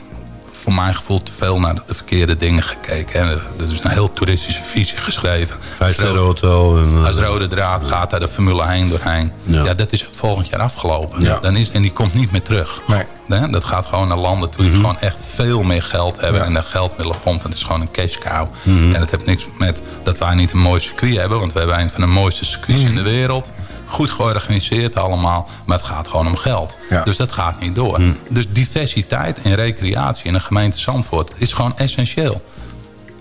S20: voor mijn gevoel te veel naar de verkeerde dingen gekeken. hè. Er is een heel toeristische visie geschreven.
S19: Vijfsterren hotel. En, eh,
S20: Als rode draad gaat daar de Formule 1 doorheen.
S19: Ja.
S20: Ja, dat is volgend jaar afgelopen.
S19: Ja.
S20: Dan is, en die komt niet meer terug.
S21: Nee.
S20: Dat gaat gewoon naar landen toe die
S19: Mhm.
S20: gewoon echt veel meer geld hebben. En dat geld willen pompen. Het is gewoon een cash cow.
S19: Mhm.
S20: En dat heeft niks met dat wij niet een mooi circuit hebben. Want we hebben een van de mooiste circuits
S19: Mhm.
S20: in de wereld. Goed georganiseerd allemaal. Maar het gaat gewoon om geld.
S21: Ja.
S20: Dus dat gaat niet door.
S19: Mhm.
S20: Dus diversiteit en recreatie in een gemeente Zandvoort is gewoon essentieel.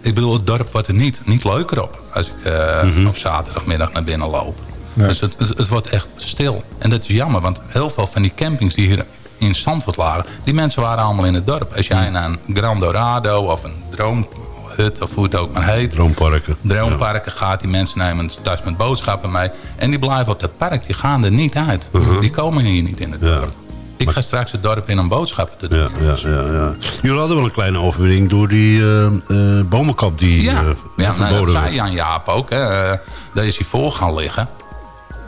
S20: Ik bedoel, het dorp wordt er niet, niet leuker op als ik eh,
S19: Mhm.
S20: op zaterdagmiddag naar binnen loop. Dus het, het, het wordt echt stil. En dat is jammer, want heel veel van die campings die hier in Zandvoort lagen... die mensen waren allemaal in het dorp. Als jij naar een Grand Dorado of een Droomhut of hoe het ook maar heet...
S19: Droomparken.
S20: Droomparken gaat, die mensen nemen tas met boodschappen mee... en die blijven op dat park, die gaan er niet uit. Die komen hier niet in het
S19: Ja.
S20: dorp. Ik ga straks het dorp in om boodschappen te doen.
S19: Ja, ja. Jullie hadden wel een kleine overwinning door die eh, eh, bomenkap die
S20: Ja,
S19: eh,
S20: ja nou, dat zei. Jan Jaap ook. Hè. Daar is hij voor gaan liggen.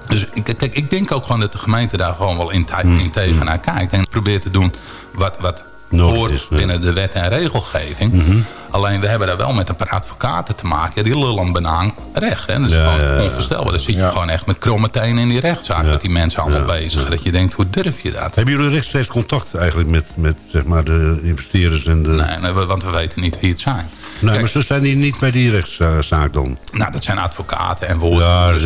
S20: Dus ik- kijk, ik denk ook gewoon dat de gemeente daar gewoon wel in,
S19: Hmm.
S20: in tegen naar kijkt. En probeert te doen wat, wat
S19: Nodig
S20: hoort
S19: is,
S20: binnen de wet en regelgeving.
S19: Mhm.
S20: Alleen we hebben daar wel met een paar advocaten te maken. Die lullen banaan recht. Hè. Dat is
S19: Ja,
S20: gewoon
S19: ja,
S20: onvoorstelbaar. Dan zit je gewoon echt met kromme tenen in die rechtszaak. Met die mensen allemaal bezig. Dat je denkt, hoe durf je dat?
S19: Hebben jullie rechtstreeks contact eigenlijk met, met zeg maar, de investeerders en de...
S20: Nee, nee, want we weten niet wie het zijn.
S19: Nee, maar ze zijn die niet bij die rechtszaak dan?
S20: Nou, dat zijn advocaten en woordvoerders.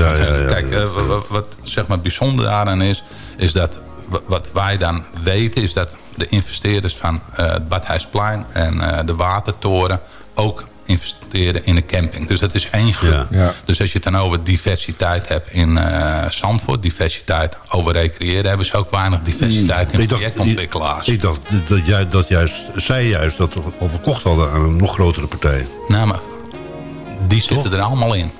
S20: Kijk, eh, wa- wa- wat zeg maar bijzonder daaraan is... is dat wat wij dan weten... is dat de investeerders van eh, het Badhuisplein en eh, de Watertoren... ook investeren in een camping. Dus dat is één groep. Dus als je het dan over diversiteit hebt in eh Zandvoort... diversiteit over recreëren... hebben ze ook weinig diversiteit in
S19: Ik dacht-
S20: projectontwikkelaars.
S19: Ik dacht dat, jij, dat juist, zij juist dat al verkocht hadden aan een nog grotere partij.
S20: Nou, maar die zitten er allemaal in.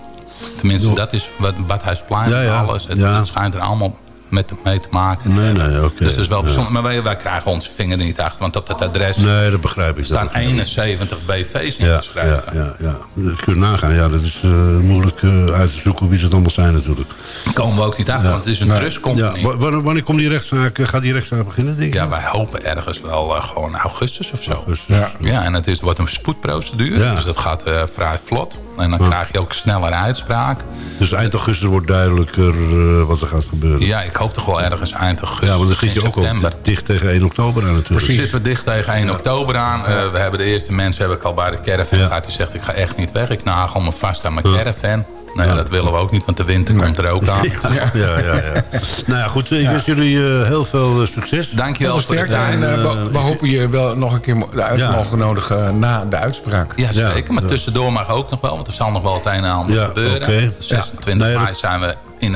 S20: Tenminste, dat is wat Badhuisplein
S19: Ja,
S20: en
S19: ja.
S20: alles. Het,
S19: Ja.
S20: het schijnt er allemaal met, mee te maken.
S19: Nee, nee, oké.
S20: Dus dat is wel
S19: Ja.
S20: bijzonder. Maar wij, wij krijgen onze vinger er niet achter. Want op dat adres
S19: Nee, dat begrijp ik.
S20: staan
S19: Dat begrijp ik.
S20: 71 BV's
S19: Ja,
S20: ingeschreven.
S19: ja, ja, ja. Dat kun je nagaan. Ja, dat is eh, moeilijk eh, uit te zoeken wie ze het allemaal zijn natuurlijk.
S20: Komen we ook niet achter, want het is een trustcompany.
S19: Ja, wa- wanneer, komt die rechtszaak, eh, gaat die rechtszaak beginnen, denk je?
S20: Ja, wij hopen ergens wel gewoon augustus of zo.
S19: Ja.
S20: Ja, en het is, wordt een spoedprocedure.
S19: Ja.
S20: Dus dat gaat vrij vlot. En dan krijg je ook sneller uitspraak.
S19: Dus eind augustus wordt duidelijker eh, wat er gaat gebeuren.
S20: Ja, ik hoop toch wel ergens eind augustus.
S19: Ja, want dan zit je ook al dicht tegen 1 oktober aan natuurlijk.
S20: Precies. Zitten we dicht tegen 1 oktober aan. Eh, we hebben de eerste mensen heb ik al bij de caravan gehad. Die zegt, ik ga echt niet weg. Ik nagel me vast aan mijn caravan. Nee, dat willen we ook niet, want de winter komt er ook aan.
S19: Ja, ja, ja. ja. nou ja, goed. Ik wens jullie eh, heel veel eh, succes.
S20: Dankjewel
S21: veel sterkte. En eh, we, we hopen je wel nog een keer uit
S19: Ja.
S21: mogen nodigen na de uitspraak.
S20: Ja, zeker. Maar tussendoor mag ook nog wel, want er zal nog wel het een en ander
S19: Ja,
S20: gebeuren.
S19: oké.
S20: 26
S19: Ja. Nee,
S20: mei zijn we in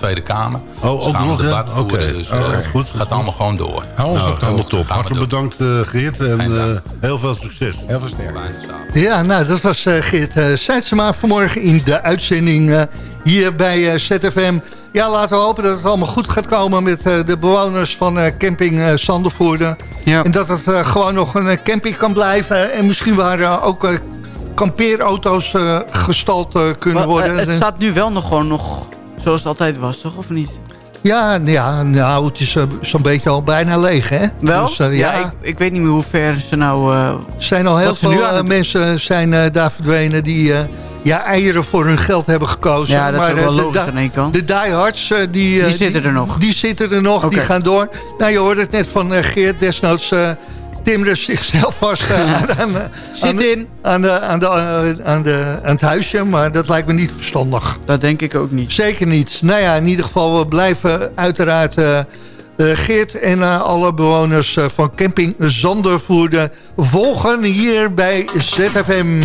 S20: Tweede Kamer.
S19: Oh, ook nog,
S20: debat.
S19: Oké.
S20: Dus
S19: Oh,
S20: eh,
S19: goed,
S20: gaat allemaal gewoon door.
S21: Hou ons
S19: Nou,
S21: op de
S19: helemaal
S21: hoogte.
S19: top. Hartelijk bedankt eh, Geert en eh, heel veel succes.
S21: Heel veel sterkte.
S7: Ja, nou, dat was eh, Geert uh, Seidsema vanmorgen in de uitzending eh, hier bij eh, ZFM. Ja, laten we hopen dat het allemaal goed gaat komen met eh, de bewoners van eh, camping eh Zandervoerde.
S8: Ja.
S7: En dat het eh, gewoon nog een camping kan blijven. En misschien waar ook eh, kampeerauto's eh, gestald kunnen
S8: Maar,
S7: worden.
S8: het staat nu wel nog gewoon nog zoals het altijd was, toch? Of niet?
S7: Ja, ja nou, het is eh, zo'n beetje al bijna leeg, hè?
S8: Wel?
S7: Dus, eh,
S8: ja, ik, ik weet niet meer hoe ver ze nou...
S7: Er zijn al heel veel mensen zijn daar verdwenen die ja, eieren voor hun geld hebben gekozen.
S8: Ja, dat is ook
S7: eh,
S8: wel logisch aan één kant.
S7: De diehards, eh, die,
S8: Die zitten er nog.
S7: Die zitten er nog, die gaan door. Nou, je hoorde het net van Geert, desnoods eh timeren zichzelf vast eh, aan, aan,
S8: Zit in.
S7: aan, de, aan, de, eh, aan, de, aan het huisje, maar dat lijkt me niet verstandig.
S8: Dat denk ik ook niet.
S7: Zeker niet. Nou ja, in ieder geval, we blijven uiteraard eh, Geert en alle bewoners van camping Zandervoerde volgen hier bij ZFM.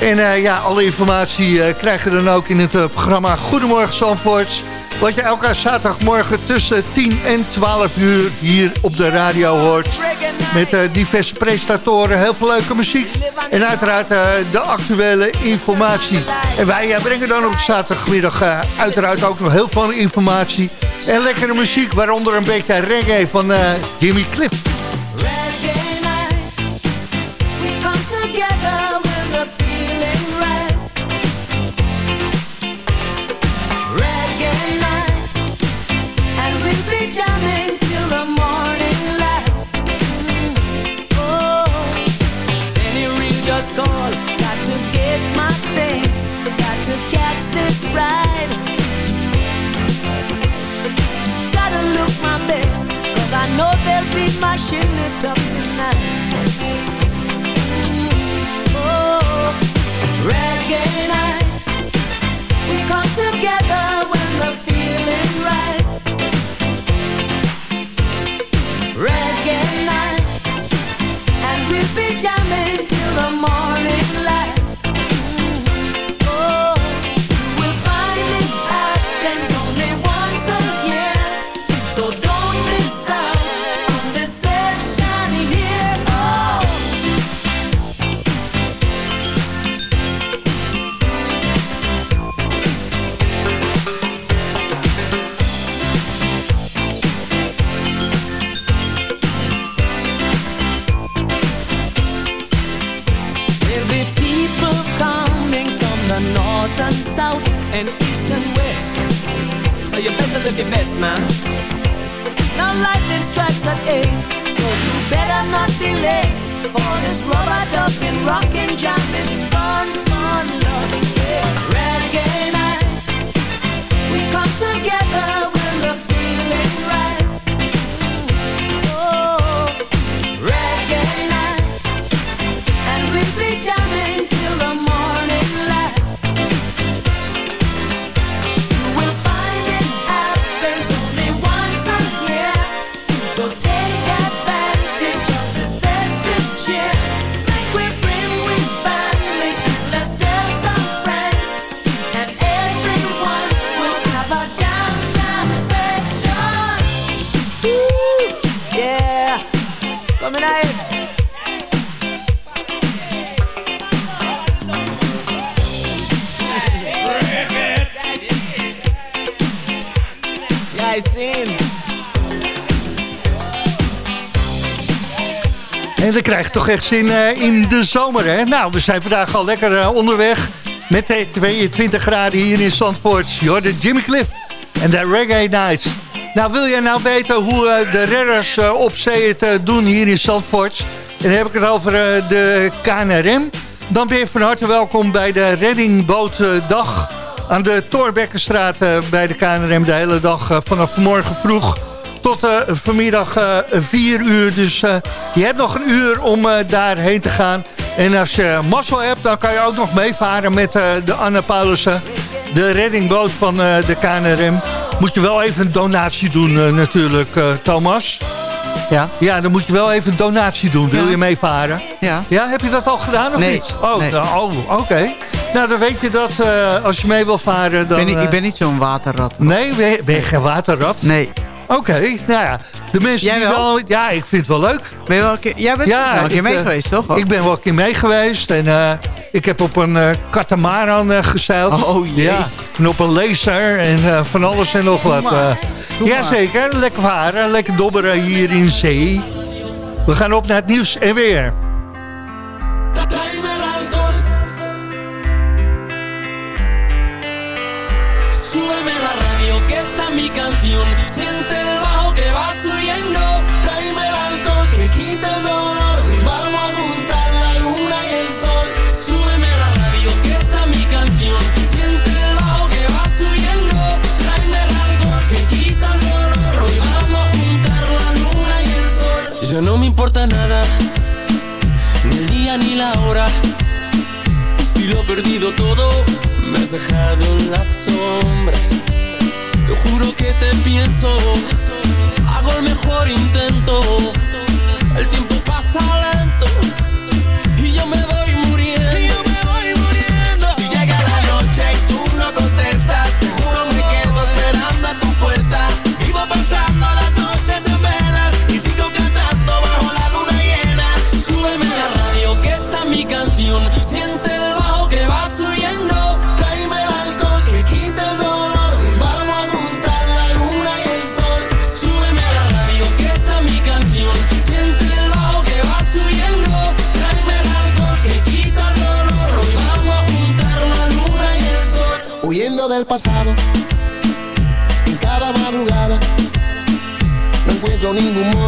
S7: En ja, alle informatie krijg je dan ook in het programma Goedemorgen Zandvoort. Wat je elke zaterdagmorgen tussen 10 en 12 uur hier op de radio hoort. Met eh, diverse presentatoren, heel veel leuke muziek. En uiteraard eh, de actuele informatie. En wij eh, brengen dan op zaterdagmiddag uiteraard ook nog heel veel informatie. En lekkere muziek, waaronder een beetje reggae van Jimmy Cliff.
S11: They'll be mashing it up tonight. Oh, reggae night. We come together when the feeling's right. Reggae night. And we'll be jamming till the morning light. Oh,
S7: toch zin eh, in de zomer, hè? Nou, we zijn vandaag al lekker eh, onderweg. Met de 22 graden hier in Zandvoort. Jorden Jimmy Cliff en de Reggae Nights. Nou, wil jij nou weten hoe eh, de redders op zee het doen hier in Zandvoort? En dan heb ik het over de KNRM. Dan ben je van harte welkom bij de Reddingbootdag aan de Torbekkenstraat bij de KNRM. De hele dag vanaf morgen vroeg tot eh, vanmiddag eh 4 uur. Dus eh, je hebt nog een uur om eh, daarheen te gaan. En als je mazzel hebt, dan kan je ook nog meevaren met eh, de Anna Paulussen. De reddingboot van eh, de KNRM. Moet je wel even een donatie doen eh, natuurlijk, eh, Thomas.
S8: Ja?
S7: Ja, dan moet je wel even een donatie doen. Wil
S8: Ja.
S7: je meevaren?
S8: Ja.
S7: Ja, heb je dat al gedaan of
S8: Nee.
S7: niet? Oh,
S8: Nee.
S7: nou, oh oké. Nou, dan weet je dat eh, als je mee wil varen... Dan,
S8: ben, ik, ik
S7: eh,
S8: ben niet zo'n waterrat.
S7: Nee, ben je, ben je geen waterrat?
S8: Nee.
S7: Oké, nou ja. De mensen
S8: Jij
S7: die
S8: wel?
S7: Ja, ik vind het wel leuk.
S8: Ben je wel een keer, jij bent
S7: ja,
S8: wel een keer
S7: ik,
S8: mee
S7: eh,
S8: geweest, toch?
S7: Ik ben wel een keer mee geweest. En eh, ik heb op een eh katamaran gezeild.
S8: Oh, jee.
S7: Ja, en op een laser en van alles en nog wat. Jazeker, lekker varen, lekker dobberen hier in zee. We gaan op naar het nieuws en weer.
S22: La hora. Si lo he perdido todo, me has dejado en las sombras. Te juro que te pienso, hago el mejor intento. El tiempo pasa lento y yo me voy
S18: pasado, en cada madrugada, no encuentro ningún modo